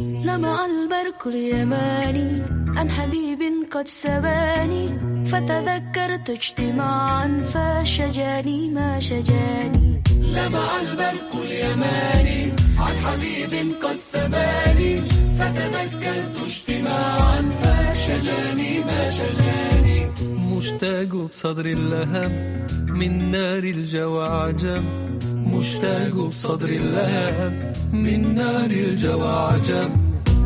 لمع البرق اليماني عن حبيب قد سباني. فتذكرت اجتماعا فشجاني ما شجاني. لمع البرق اليماني عن حبيب قد سباني. فتذكرت اجتماعا فشجاني ما شجاني. مشتاق بصدر اللهب من نار الجوى عجب. مشتاق بصدر اللهب من نار الجوى عجب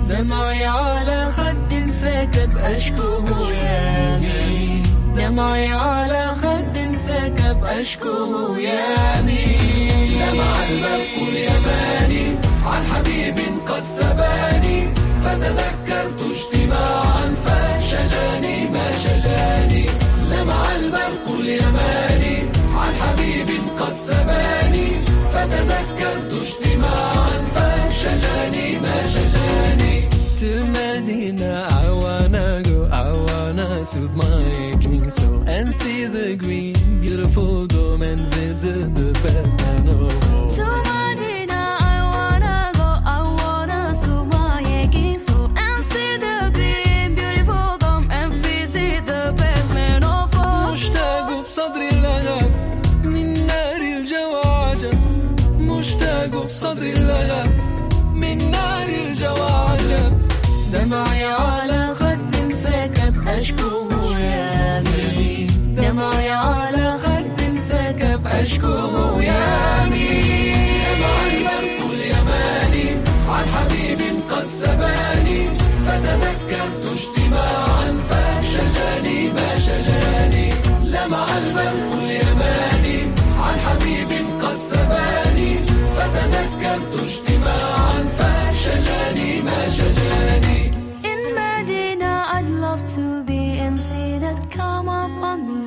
دمعي على خد سكب أشكوه يامي دمعي على خد سكب أشكوه يامي دمع البرق اليماني wanna soothe my aching soul and see the green, beautiful dome and visit the best man of all. To Medina, I wanna go, I wanna soothe my aching soul and see the green, beautiful dome and visit the best man of all. مشتاق بصدري اللهب من نار الجوى عجب مشتاق بصدري اللهب أشكوه يامي دمع البرق اليماني عن حبيب قد سباني. فتذكرت اجتماعا فشجاني ما شجاني. لمع البرق اليماني عن حبيب قد سباني. فتذكرت اجتماعا فشجاني ما شجاني. In Medina, I'd love to be and see that come upon me.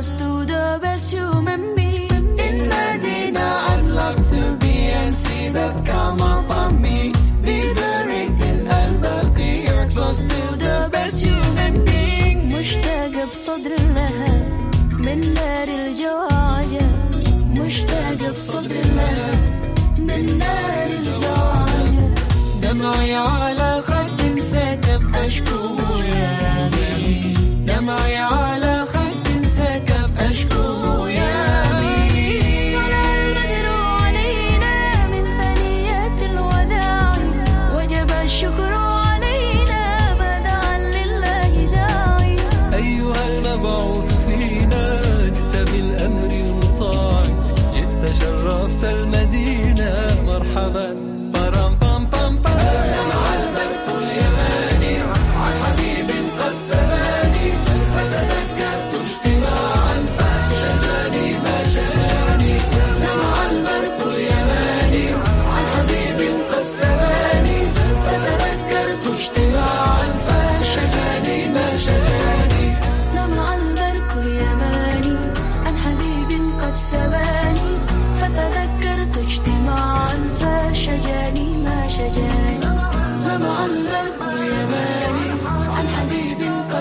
Close to the best human being. In Medina, I'd love to be and see that come upon me. Be buried in Al Baqiyah, close to the best human being. مشتاق بصدر اللهب من نار الجواجة مشتاق بصدر اللهب من نار الجواجة دمعي على خد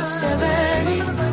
Seven.